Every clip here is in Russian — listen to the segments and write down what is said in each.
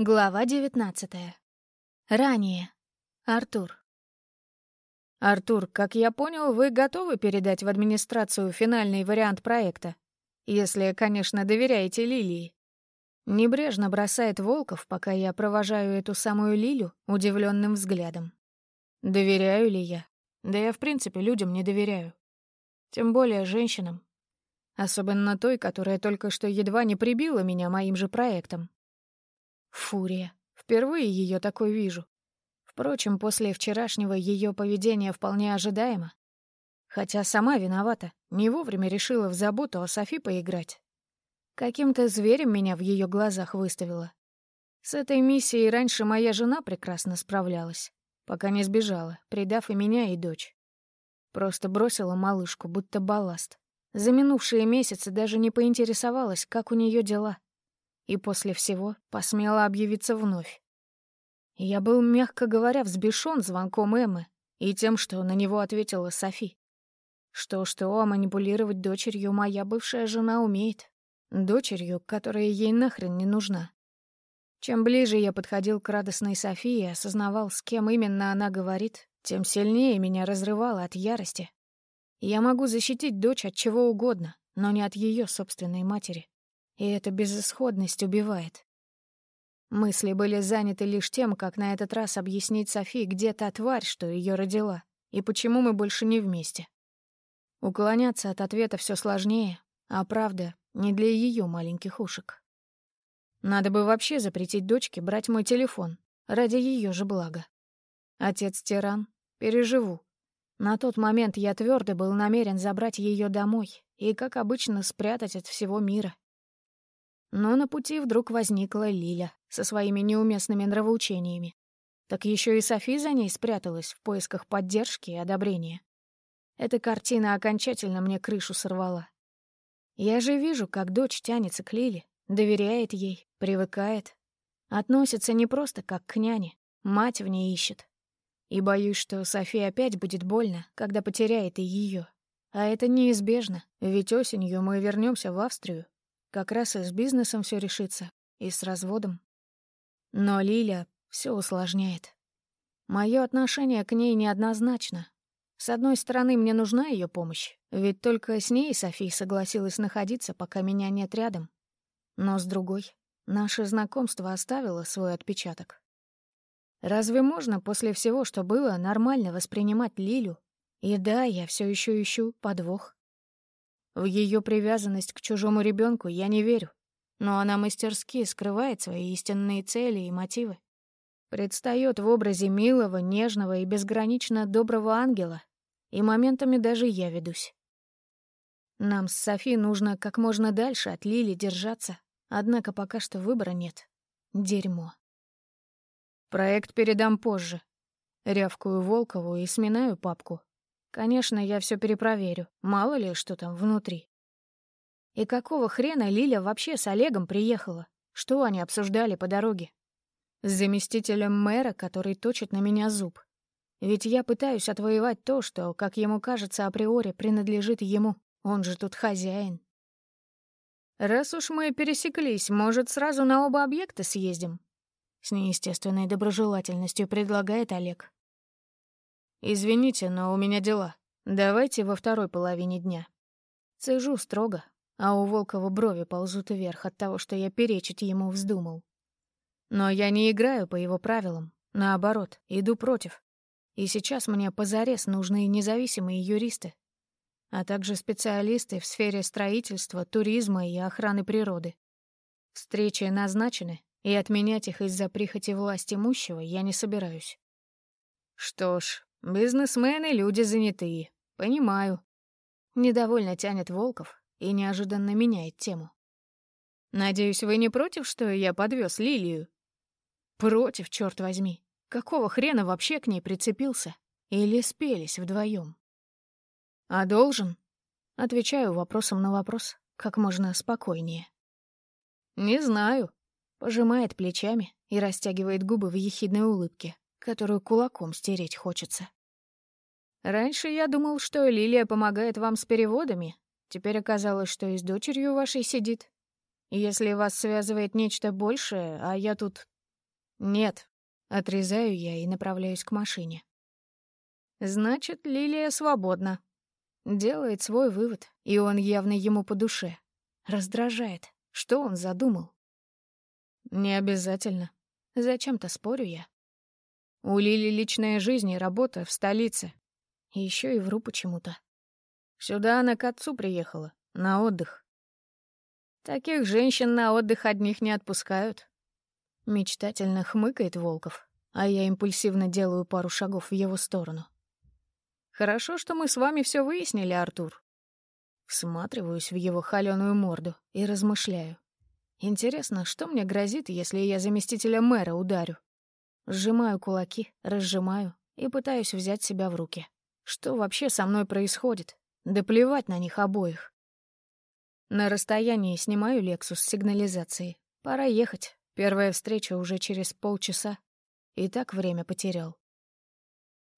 Глава девятнадцатая. Ранее. Артур. «Артур, как я понял, вы готовы передать в администрацию финальный вариант проекта? Если, конечно, доверяете Лилии». Небрежно бросает Волков, пока я провожаю эту самую Лилю удивленным взглядом. Доверяю ли я? Да я, в принципе, людям не доверяю. Тем более женщинам. Особенно той, которая только что едва не прибила меня моим же проектом. Фурия. Впервые ее такой вижу. Впрочем, после вчерашнего ее поведения вполне ожидаемо. Хотя сама виновата, не вовремя решила в заботу о Софи поиграть. Каким-то зверем меня в ее глазах выставила. С этой миссией раньше моя жена прекрасно справлялась, пока не сбежала, предав и меня, и дочь. Просто бросила малышку, будто балласт. За минувшие месяцы даже не поинтересовалась, как у нее дела и после всего посмела объявиться вновь. Я был, мягко говоря, взбешен звонком Эммы и тем, что на него ответила Софи. Что-что, а манипулировать дочерью моя бывшая жена умеет. Дочерью, которая ей нахрен не нужна. Чем ближе я подходил к радостной Софии и осознавал, с кем именно она говорит, тем сильнее меня разрывало от ярости. Я могу защитить дочь от чего угодно, но не от ее собственной матери и эта безысходность убивает. Мысли были заняты лишь тем, как на этот раз объяснить Софи, где та тварь, что ее родила, и почему мы больше не вместе. Уклоняться от ответа все сложнее, а правда не для ее маленьких ушек. Надо бы вообще запретить дочке брать мой телефон, ради ее же блага. Отец тиран, переживу. На тот момент я твердо был намерен забрать ее домой и, как обычно, спрятать от всего мира. Но на пути вдруг возникла Лиля со своими неуместными нравоучениями. Так еще и Софи за ней спряталась в поисках поддержки и одобрения. Эта картина окончательно мне крышу сорвала. Я же вижу, как дочь тянется к Лиле, доверяет ей, привыкает. Относится не просто как к няне, мать в ней ищет. И боюсь, что Софи опять будет больно, когда потеряет и ее. А это неизбежно, ведь осенью мы вернемся в Австрию, как раз и с бизнесом все решится, и с разводом. Но Лиля все усложняет. Мое отношение к ней неоднозначно. С одной стороны, мне нужна ее помощь, ведь только с ней София согласилась находиться, пока меня нет рядом. Но с другой, наше знакомство оставило свой отпечаток. Разве можно после всего, что было, нормально воспринимать Лилю? И да, я все еще ищу подвох. В ее привязанность к чужому ребенку я не верю, но она мастерски скрывает свои истинные цели и мотивы. Предстает в образе милого, нежного и безгранично доброго ангела, и моментами даже я ведусь. Нам с Софи нужно как можно дальше от Лили держаться, однако пока что выбора нет. Дерьмо. Проект передам позже. Рявкую Волкову и сминаю папку, Конечно, я все перепроверю. Мало ли, что там внутри. И какого хрена Лиля вообще с Олегом приехала? Что они обсуждали по дороге? С заместителем мэра, который точит на меня зуб. Ведь я пытаюсь отвоевать то, что, как ему кажется, априори принадлежит ему. Он же тут хозяин. «Раз уж мы пересеклись, может, сразу на оба объекта съездим?» С неестественной доброжелательностью предлагает Олег. «Извините, но у меня дела. Давайте во второй половине дня». Цежу строго, а у Волкова брови ползут вверх от того, что я перечить ему вздумал. Но я не играю по его правилам, наоборот, иду против. И сейчас мне позарез нужны независимые юристы, а также специалисты в сфере строительства, туризма и охраны природы. Встречи назначены, и отменять их из-за прихоти власти имущего я не собираюсь. Что ж, Бизнесмены — люди занятые. Понимаю. Недовольно тянет Волков и неожиданно меняет тему. Надеюсь, вы не против, что я подвез Лилию? Против, черт возьми. Какого хрена вообще к ней прицепился? Или спелись вдвоем? А должен? Отвечаю вопросом на вопрос, как можно спокойнее. Не знаю. Пожимает плечами и растягивает губы в ехидной улыбке которую кулаком стереть хочется. Раньше я думал, что Лилия помогает вам с переводами. Теперь оказалось, что и с дочерью вашей сидит. Если вас связывает нечто большее, а я тут «Нет», — отрезаю я и направляюсь к машине. «Значит, Лилия свободна». Делает свой вывод, и он явно ему по душе. Раздражает. Что он задумал? Не обязательно. Зачем-то спорю я. У Лили личная жизнь и работа в столице. И еще и вру почему-то. Сюда она к отцу приехала, на отдых. Таких женщин на отдых одних не отпускают. Мечтательно хмыкает Волков, а я импульсивно делаю пару шагов в его сторону. Хорошо, что мы с вами все выяснили, Артур. Всматриваюсь в его холёную морду и размышляю. Интересно, что мне грозит, если я заместителя мэра ударю? Сжимаю кулаки, разжимаю и пытаюсь взять себя в руки. Что вообще со мной происходит? Да плевать на них обоих. На расстоянии снимаю Лексус с сигнализацией. Пора ехать. Первая встреча уже через полчаса. И так время потерял.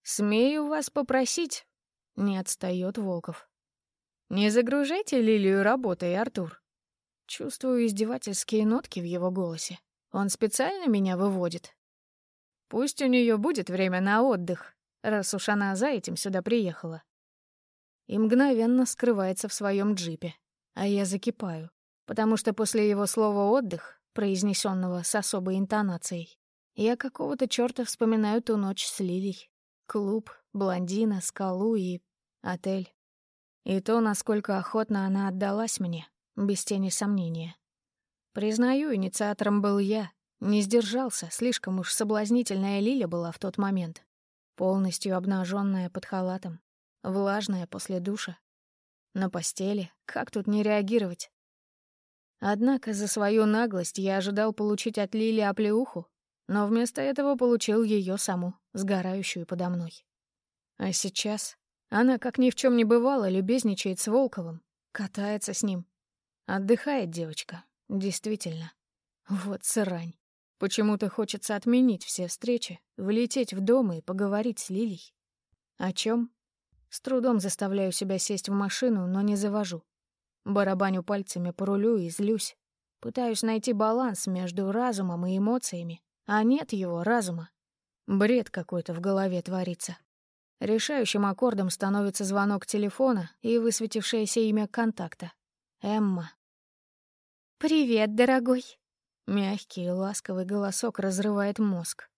«Смею вас попросить», — не отстаёт Волков. «Не загружайте Лилию работой, Артур». Чувствую издевательские нотки в его голосе. Он специально меня выводит. Пусть у нее будет время на отдых, раз уж она за этим сюда приехала. И мгновенно скрывается в своем джипе, а я закипаю, потому что после его слова «отдых», произнесенного с особой интонацией, я какого-то чёрта вспоминаю ту ночь с Лилией. Клуб, блондина, скалу и отель. И то, насколько охотно она отдалась мне, без тени сомнения. Признаю, инициатором был я. Не сдержался, слишком уж соблазнительная Лиля была в тот момент. Полностью обнаженная под халатом, влажная после душа. На постели, как тут не реагировать? Однако за свою наглость я ожидал получить от Лили оплеуху, но вместо этого получил ее саму, сгорающую подо мной. А сейчас она, как ни в чем не бывало, любезничает с Волковым, катается с ним. Отдыхает девочка, действительно. Вот сырань. Почему-то хочется отменить все встречи, влететь в дом и поговорить с Лилей. О чем? С трудом заставляю себя сесть в машину, но не завожу. Барабаню пальцами по рулю и злюсь. Пытаюсь найти баланс между разумом и эмоциями, а нет его разума. Бред какой-то в голове творится. Решающим аккордом становится звонок телефона и высветившееся имя контакта. Эмма. «Привет, дорогой!» Мягкий и ласковый голосок разрывает мозг.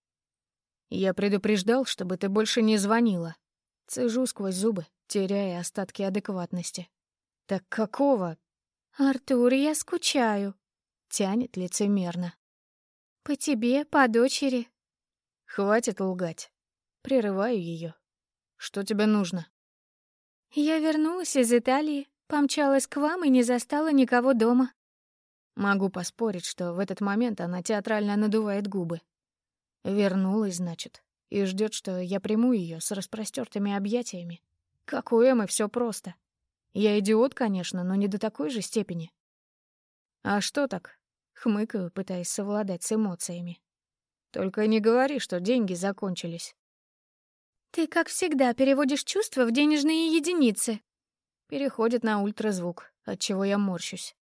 «Я предупреждал, чтобы ты больше не звонила». Цежу сквозь зубы, теряя остатки адекватности. «Так какого?» «Артур, я скучаю», — тянет лицемерно. «По тебе, по дочери». «Хватит лгать». Прерываю ее. Что тебе нужно?» «Я вернулась из Италии, помчалась к вам и не застала никого дома». Могу поспорить, что в этот момент она театрально надувает губы. Вернулась, значит, и ждет, что я приму ее с распростертыми объятиями. Как у Эммы все просто. Я идиот, конечно, но не до такой же степени. А что так? Хмыкаю, пытаясь совладать с эмоциями. Только не говори, что деньги закончились. «Ты, как всегда, переводишь чувства в денежные единицы». Переходит на ультразвук, от чего я морщусь.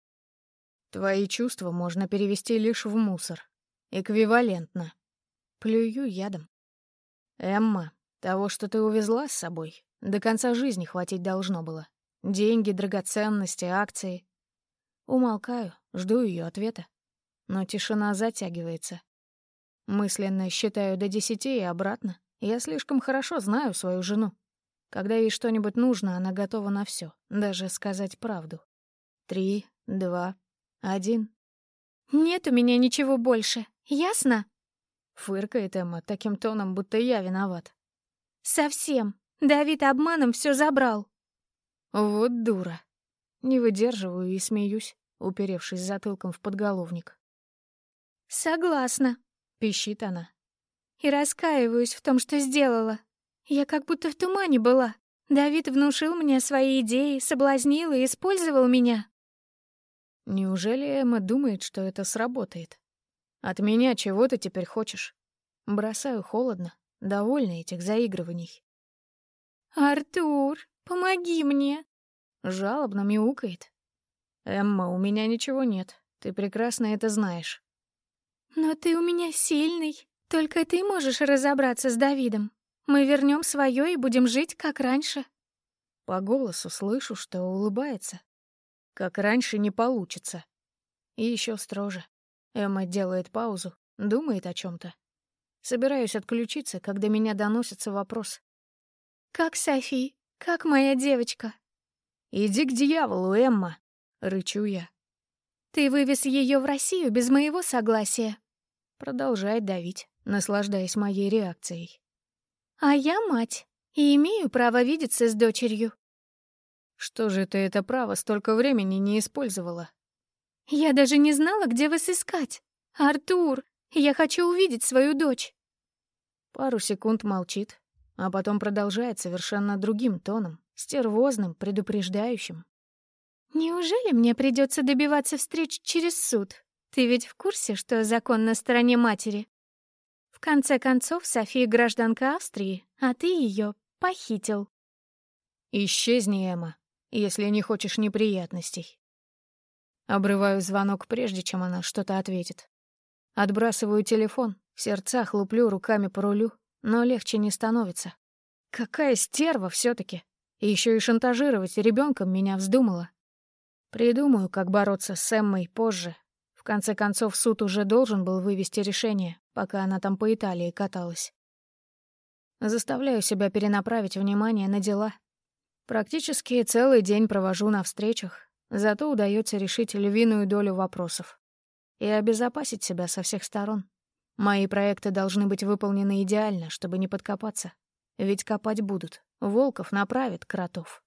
Твои чувства можно перевести лишь в мусор. Эквивалентно. Плюю ядом. Эмма, того, что ты увезла с собой, до конца жизни хватить должно было. Деньги, драгоценности, акции. Умолкаю, жду ее ответа. Но тишина затягивается. Мысленно считаю до десяти и обратно. Я слишком хорошо знаю свою жену. Когда ей что-нибудь нужно, она готова на все, даже сказать правду. Три, два, один. «Нет у меня ничего больше, ясно?» Фыркает Эмма таким тоном, будто я виноват. «Совсем. Давид обманом все забрал». Вот дура. Не выдерживаю и смеюсь, уперевшись затылком в подголовник. «Согласна», — пищит она и раскаиваюсь в том, что сделала. Я как будто в тумане была. Давид внушил мне свои идеи, соблазнил и использовал меня. Неужели Эмма думает, что это сработает? От меня чего ты теперь хочешь? Бросаю холодно, довольна этих заигрываний. «Артур, помоги мне!» Жалобно мяукает. «Эмма, у меня ничего нет. Ты прекрасно это знаешь». Но ты у меня сильный. Только ты можешь разобраться с Давидом. Мы вернем свое и будем жить, как раньше. По голосу слышу, что улыбается. Как раньше не получится. И еще строже. Эмма делает паузу, думает о чем то Собираюсь отключиться, когда меня доносится вопрос. «Как Софи? Как моя девочка?» «Иди к дьяволу, Эмма!» — рычу я. «Ты вывез ее в Россию без моего согласия?» Продолжает давить, наслаждаясь моей реакцией. «А я мать и имею право видеться с дочерью». «Что же ты это право столько времени не использовала?» «Я даже не знала, где вас искать. Артур, я хочу увидеть свою дочь». Пару секунд молчит, а потом продолжает совершенно другим тоном, стервозным, предупреждающим. «Неужели мне придется добиваться встреч через суд? Ты ведь в курсе, что закон на стороне матери? В конце концов, София гражданка Австрии, а ты ее похитил». «Исчезни, Эмма, если не хочешь неприятностей». Обрываю звонок, прежде чем она что-то ответит. Отбрасываю телефон, в сердцах луплю руками по рулю, но легче не становится. Какая стерва все таки еще и шантажировать ребенком меня вздумала. Придумаю, как бороться с Эммой позже. В конце концов, суд уже должен был вывести решение, пока она там по Италии каталась. Заставляю себя перенаправить внимание на дела. Практически целый день провожу на встречах, зато удается решить львиную долю вопросов и обезопасить себя со всех сторон. Мои проекты должны быть выполнены идеально, чтобы не подкопаться. Ведь копать будут. Волков направит кротов.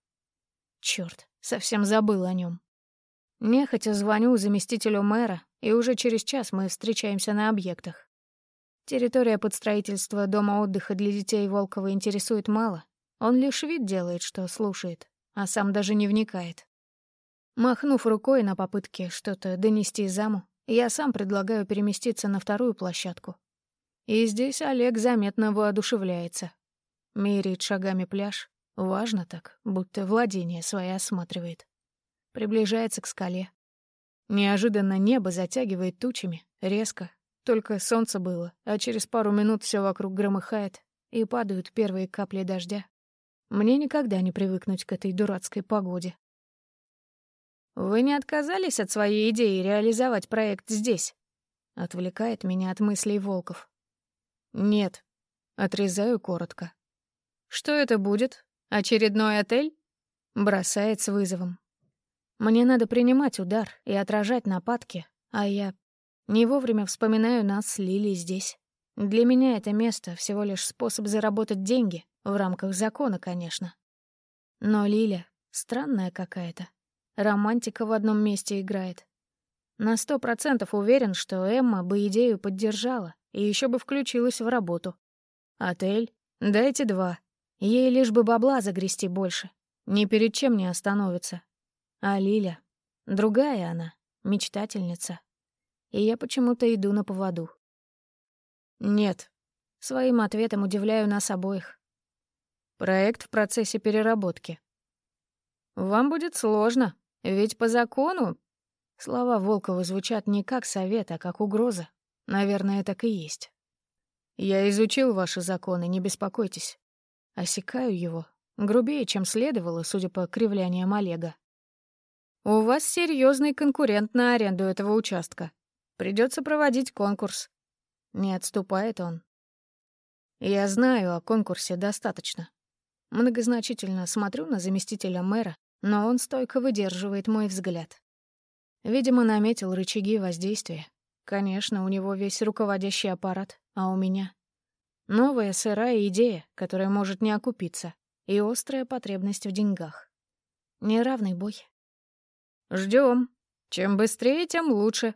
Чёрт, совсем забыл о нём. Нехотя звоню заместителю мэра, и уже через час мы встречаемся на объектах. Территория под строительство дома отдыха для детей Волкова интересует мало. Он лишь вид делает, что слушает, а сам даже не вникает. Махнув рукой на попытке что-то донести заму, я сам предлагаю переместиться на вторую площадку. И здесь Олег заметно воодушевляется. Меряет шагами пляж. Важно так, будто владение свое осматривает. Приближается к скале. Неожиданно небо затягивает тучами, резко. Только солнце было, а через пару минут все вокруг громыхает, и падают первые капли дождя. Мне никогда не привыкнуть к этой дурацкой погоде. «Вы не отказались от своей идеи реализовать проект здесь?» Отвлекает меня от мыслей Волков. «Нет», — отрезаю коротко. «Что это будет? Очередной отель?» Бросает с вызовом. Мне надо принимать удар и отражать нападки, а я не вовремя вспоминаю нас с Лилией здесь. Для меня это место всего лишь способ заработать деньги, в рамках закона, конечно. Но Лиля странная какая-то. Романтика в одном месте играет. На сто процентов уверен, что Эмма бы идею поддержала и еще бы включилась в работу. Отель? Дайте два. Ей лишь бы бабла загрести больше. Ни перед чем не остановится. А Лиля? Другая она, мечтательница. И я почему-то иду на поводу. Нет. Своим ответом удивляю нас обоих. Проект в процессе переработки. Вам будет сложно, ведь по закону... Слова Волкова звучат не как совет, а как угроза. Наверное, так и есть. Я изучил ваши законы, не беспокойтесь. Осекаю его. Грубее, чем следовало, судя по кривляниям Олега. У вас серьезный конкурент на аренду этого участка. Придется проводить конкурс. Не отступает он. Я знаю о конкурсе достаточно. Многозначительно смотрю на заместителя мэра, но он стойко выдерживает мой взгляд. Видимо, наметил рычаги воздействия. Конечно, у него весь руководящий аппарат, а у меня — новая сырая идея, которая может не окупиться, и острая потребность в деньгах. Неравный бой. Ждем. Чем быстрее, тем лучше.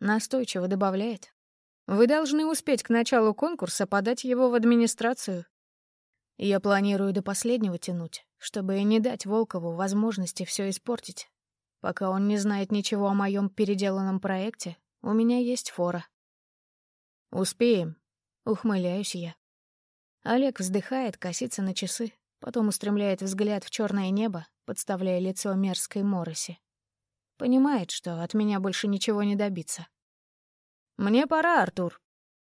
Настойчиво добавляет. Вы должны успеть к началу конкурса подать его в администрацию. Я планирую до последнего тянуть, чтобы не дать Волкову возможности все испортить. Пока он не знает ничего о моем переделанном проекте, у меня есть фора. «Успеем», — ухмыляюсь я. Олег вздыхает, косится на часы, потом устремляет взгляд в черное небо, подставляя лицо мерзкой мороси. Понимает, что от меня больше ничего не добиться. Мне пора, Артур.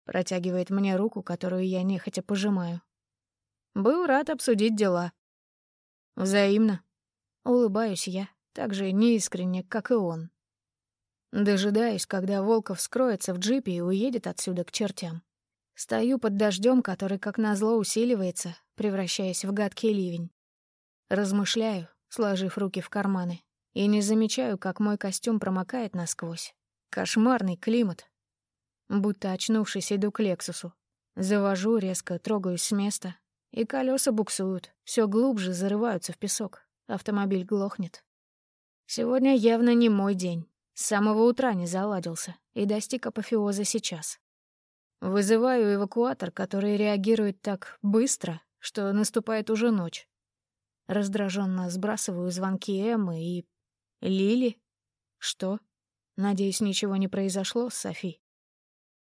Протягивает мне руку, которую я нехотя пожимаю. Был рад обсудить дела. Взаимно. Улыбаюсь я, так же неискренне, как и он. Дожидаюсь, когда Волков скроется в джипе и уедет отсюда к чертям. Стою под дождем, который, как назло, усиливается, превращаясь в гадкий ливень. Размышляю, сложив руки в карманы, и не замечаю, как мой костюм промокает насквозь. Кошмарный климат. Будто очнувшись, иду к Лексусу. Завожу, резко трогаюсь с места, и колеса буксуют, все глубже зарываются в песок. Автомобиль глохнет. Сегодня явно не мой день. С самого утра не заладился и достиг апофеоза сейчас. Вызываю эвакуатор, который реагирует так быстро, что наступает уже ночь. Раздраженно сбрасываю звонки Эммы и... Лили? Что? Надеюсь, ничего не произошло с Софи.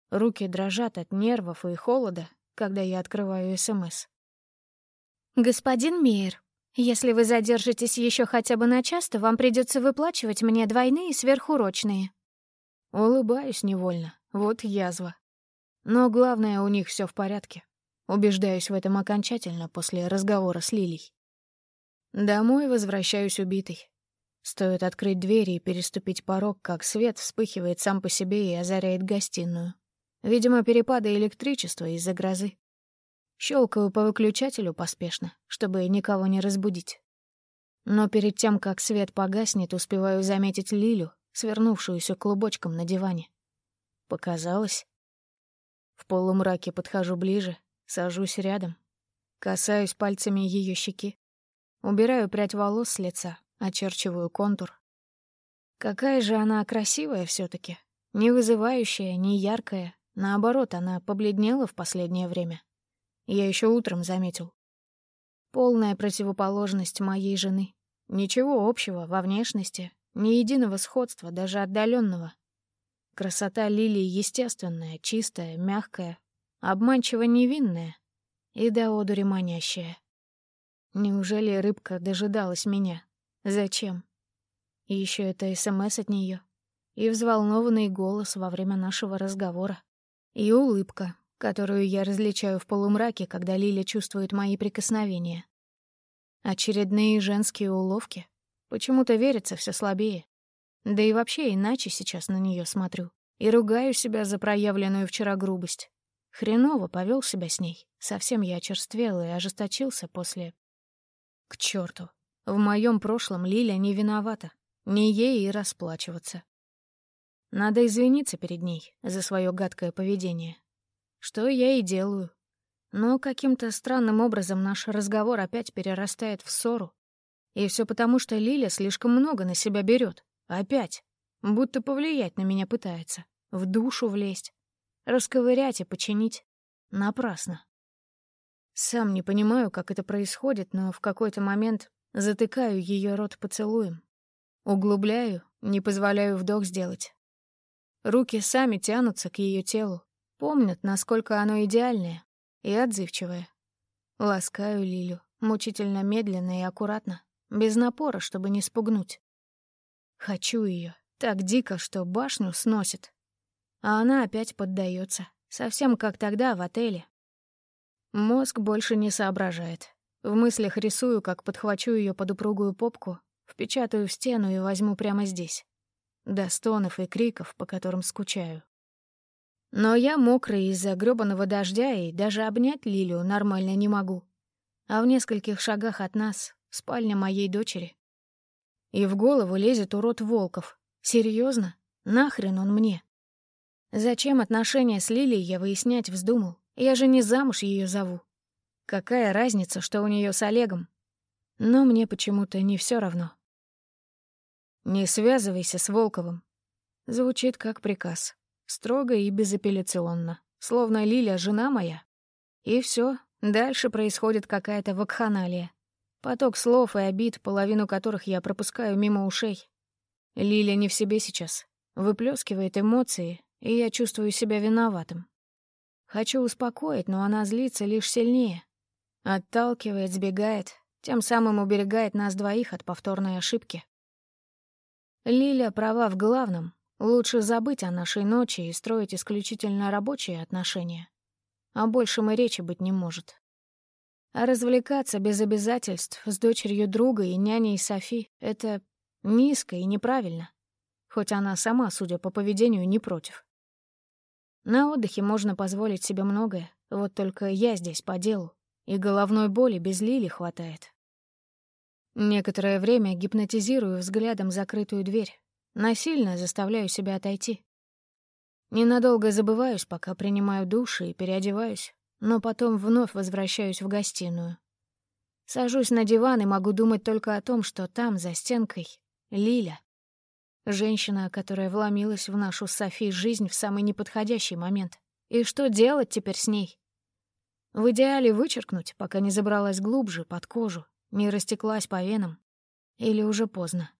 Руки дрожат от нервов и холода, когда я открываю СМС. «Господин Мейер, если вы задержитесь еще хотя бы на час, то вам придется выплачивать мне двойные сверхурочные». Улыбаюсь невольно. Вот язва. Но главное, у них все в порядке. Убеждаюсь в этом окончательно после разговора с Лилей. Домой возвращаюсь убитый. Стоит открыть двери и переступить порог, как свет вспыхивает сам по себе и озаряет гостиную. Видимо, перепады электричества из-за грозы. Щелкаю по выключателю поспешно, чтобы никого не разбудить. Но перед тем, как свет погаснет, успеваю заметить Лилю, свернувшуюся клубочком на диване. Показалось. В полумраке подхожу ближе, сажусь рядом, касаюсь пальцами ее щеки, убираю прядь волос с лица, очерчиваю контур. Какая же она красивая все таки Не вызывающая, не яркая. Наоборот, она побледнела в последнее время. Я еще утром заметил. Полная противоположность моей жены. Ничего общего во внешности, ни единого сходства, даже отдаленного. Красота лилии естественная, чистая, мягкая, обманчиво невинная и до одури манящая. Неужели рыбка дожидалась меня? Зачем? И еще это СМС от нее, и взволнованный голос во время нашего разговора, и улыбка, которую я различаю в полумраке, когда Лиля чувствует мои прикосновения. Очередные женские уловки. Почему-то верится все слабее. Да и вообще иначе сейчас на нее смотрю. И ругаю себя за проявленную вчера грубость. Хреново повел себя с ней. Совсем я очерствел и ожесточился после... К черту. В моем прошлом Лиля не виновата. Не ей и расплачиваться. Надо извиниться перед ней за свое гадкое поведение. Что я и делаю. Но каким-то странным образом наш разговор опять перерастает в ссору. И все потому, что Лиля слишком много на себя берет. Опять. Будто повлиять на меня пытается. В душу влезть. Расковырять и починить. Напрасно. Сам не понимаю, как это происходит, но в какой-то момент затыкаю ее рот поцелуем. Углубляю, не позволяю вдох сделать. Руки сами тянутся к ее телу, Помнят, насколько оно идеальное и отзывчивое. Ласкаю Лилю, мучительно медленно и аккуратно, без напора, чтобы не спугнуть. Хочу ее так дико, что башню сносит. А она опять поддается, совсем как тогда в отеле. Мозг больше не соображает. В мыслях рисую, как подхвачу ее под упругую попку, впечатаю в стену и возьму прямо здесь. До стонов и криков, по которым скучаю. Но я мокрый из-за грёбаного дождя и даже обнять Лилию нормально не могу. А в нескольких шагах от нас — спальня моей дочери. И в голову лезет урод Волков. Серьезно? Нахрен он мне? Зачем отношения с Лилией я выяснять вздумал? Я же не замуж ее зову. Какая разница, что у нее с Олегом? Но мне почему-то не все равно. «Не связывайся с Волковым», — звучит как приказ. Строго и безапелляционно. Словно Лиля — жена моя. И все. Дальше происходит какая-то вакханалия. Поток слов и обид, половину которых я пропускаю мимо ушей. Лиля не в себе сейчас. Выплескивает эмоции, и я чувствую себя виноватым. Хочу успокоить, но она злится лишь сильнее. Отталкивает, сбегает, тем самым уберегает нас двоих от повторной ошибки. Лиля права в главном, Лучше забыть о нашей ночи и строить исключительно рабочие отношения. О большем и речи быть не может. А развлекаться без обязательств с дочерью друга и няней Софи — это низко и неправильно. Хоть она сама, судя по поведению, не против. На отдыхе можно позволить себе многое, вот только я здесь по делу, и головной боли без Лили хватает. Некоторое время гипнотизирую взглядом закрытую дверь, насильно заставляю себя отойти. Ненадолго забываюсь, пока принимаю душ и переодеваюсь, но потом вновь возвращаюсь в гостиную. Сажусь на диван и могу думать только о том, что там, за стенкой, Лиля. Женщина, которая вломилась в нашу Софи жизнь в самый неподходящий момент. И что делать теперь с ней? В идеале вычеркнуть, пока не забралась глубже, под кожу, не растеклась по венам. Или уже поздно.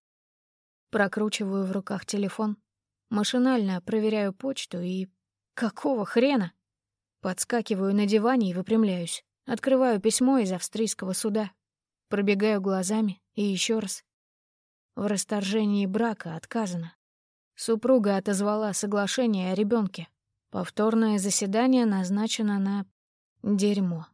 Прокручиваю в руках телефон, машинально проверяю почту и... Какого хрена? Подскакиваю на диване и выпрямляюсь. Открываю письмо из австрийского суда. Пробегаю глазами и еще раз. В расторжении брака отказано. Супруга отозвала соглашение о ребенке. Повторное заседание назначено на дерьмо.